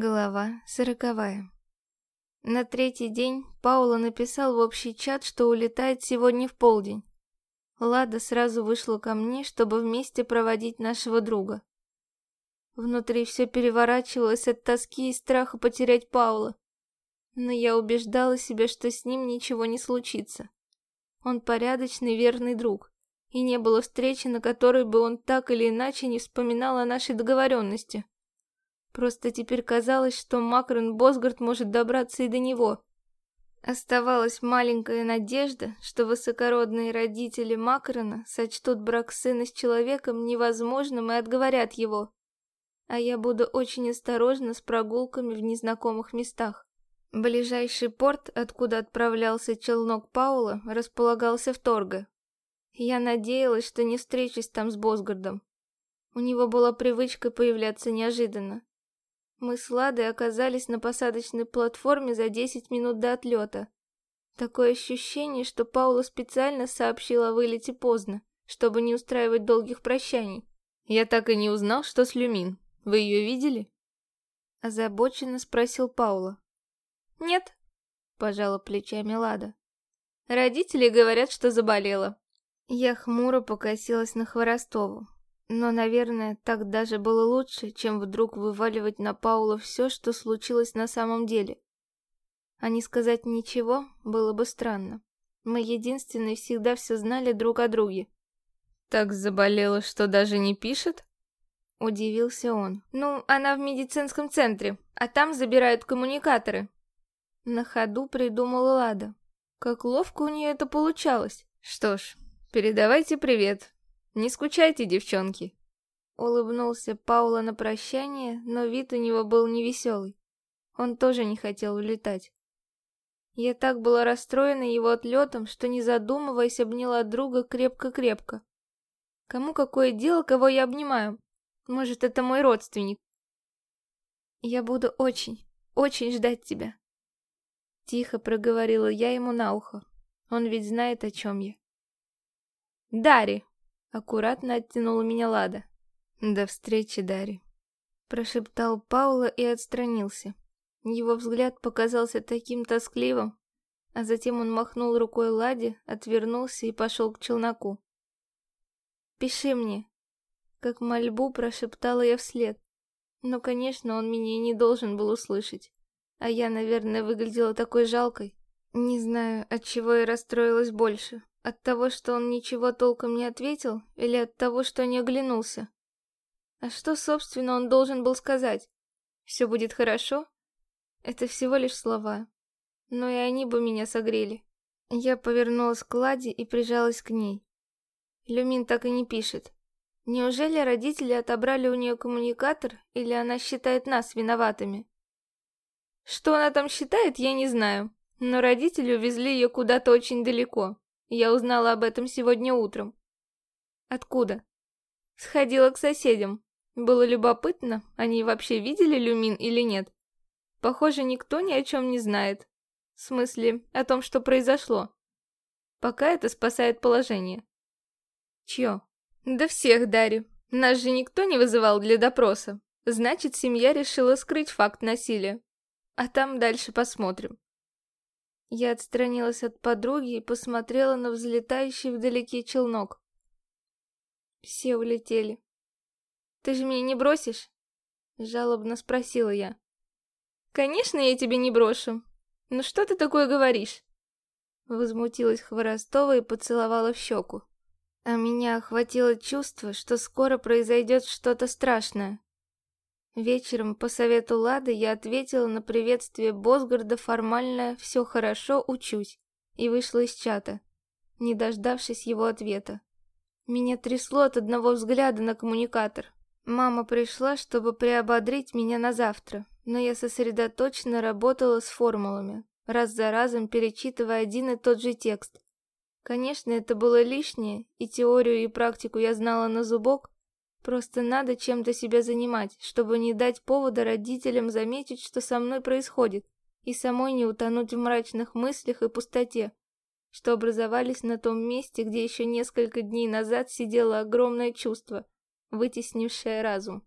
Глава сороковая. На третий день Паула написал в общий чат, что улетает сегодня в полдень. Лада сразу вышла ко мне, чтобы вместе проводить нашего друга. Внутри все переворачивалось от тоски и страха потерять Паула. Но я убеждала себя, что с ним ничего не случится. Он порядочный, верный друг. И не было встречи, на которой бы он так или иначе не вспоминал о нашей договоренности. Просто теперь казалось, что Макрон Босгард может добраться и до него. Оставалась маленькая надежда, что высокородные родители Макрона сочтут брак сына с человеком невозможным и отговорят его. А я буду очень осторожна с прогулками в незнакомых местах. Ближайший порт, откуда отправлялся челнок Паула, располагался в Торго. Я надеялась, что не встречусь там с Босгардом. У него была привычка появляться неожиданно. Мы с Ладой оказались на посадочной платформе за 10 минут до отлета. Такое ощущение, что Паула специально сообщила о вылете поздно, чтобы не устраивать долгих прощаний. Я так и не узнал, что с Люмин. Вы ее видели? Озабоченно спросил Паула. Нет, пожала плечами Лада. Родители говорят, что заболела. Я хмуро покосилась на Хворостову. Но, наверное, так даже было лучше, чем вдруг вываливать на Паула все, что случилось на самом деле. А не сказать ничего было бы странно. Мы единственные всегда все знали друг о друге. «Так заболела, что даже не пишет?» Удивился он. «Ну, она в медицинском центре, а там забирают коммуникаторы». На ходу придумала Лада. Как ловко у нее это получалось. «Что ж, передавайте привет не скучайте, девчонки. Улыбнулся Паула на прощание, но вид у него был невеселый. Он тоже не хотел улетать. Я так была расстроена его отлетом, что не задумываясь обняла друга крепко-крепко. Кому какое дело, кого я обнимаю? Может, это мой родственник? Я буду очень, очень ждать тебя. Тихо проговорила я ему на ухо. Он ведь знает, о чем я. Дари, Аккуратно оттянула меня Лада. «До встречи, Дарья», — прошептал Паула и отстранился. Его взгляд показался таким тоскливым, а затем он махнул рукой Ладе, отвернулся и пошел к челноку. «Пиши мне», — как мольбу прошептала я вслед. Но, конечно, он меня и не должен был услышать. А я, наверное, выглядела такой жалкой. Не знаю, от чего я расстроилась больше. От того, что он ничего толком не ответил, или от того, что не оглянулся? А что, собственно, он должен был сказать? Все будет хорошо? Это всего лишь слова. Но и они бы меня согрели. Я повернулась к Ладе и прижалась к ней. Люмин так и не пишет. Неужели родители отобрали у нее коммуникатор, или она считает нас виноватыми? Что она там считает, я не знаю, но родители увезли ее куда-то очень далеко. Я узнала об этом сегодня утром. Откуда? Сходила к соседям. Было любопытно, они вообще видели люмин или нет. Похоже, никто ни о чем не знает. В смысле, о том, что произошло. Пока это спасает положение. Чье? Да всех, Дарью. Нас же никто не вызывал для допроса. Значит, семья решила скрыть факт насилия. А там дальше посмотрим. Я отстранилась от подруги и посмотрела на взлетающий вдалеке челнок. Все улетели. «Ты же меня не бросишь?» Жалобно спросила я. «Конечно, я тебя не брошу. Ну что ты такое говоришь?» Возмутилась Хворостова и поцеловала в щеку. А меня охватило чувство, что скоро произойдет что-то страшное. Вечером по совету Лады я ответила на приветствие Босгарда формальное «все хорошо, учусь» и вышла из чата, не дождавшись его ответа. Меня трясло от одного взгляда на коммуникатор. Мама пришла, чтобы приободрить меня на завтра, но я сосредоточенно работала с формулами, раз за разом перечитывая один и тот же текст. Конечно, это было лишнее, и теорию и практику я знала на зубок, Просто надо чем-то себя занимать, чтобы не дать повода родителям заметить, что со мной происходит, и самой не утонуть в мрачных мыслях и пустоте, что образовались на том месте, где еще несколько дней назад сидело огромное чувство, вытеснившее разум.